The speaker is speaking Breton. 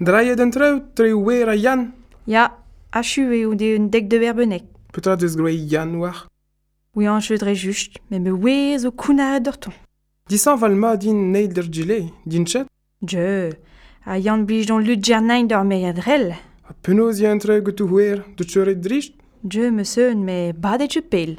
Draillet un treu, treu wer a Yann Ya, a chuve ou de un dek de berbenek. Petra deus groe Yann war Oui, an je dre just, me me wez o kouna a dorton. Disan valma din neil der gile, din chet Je, a Yann blij don lut gernain d'or me adrel. A penoz ya un treu gout ou wer, de chore drist Je, me seun, me bad chupel.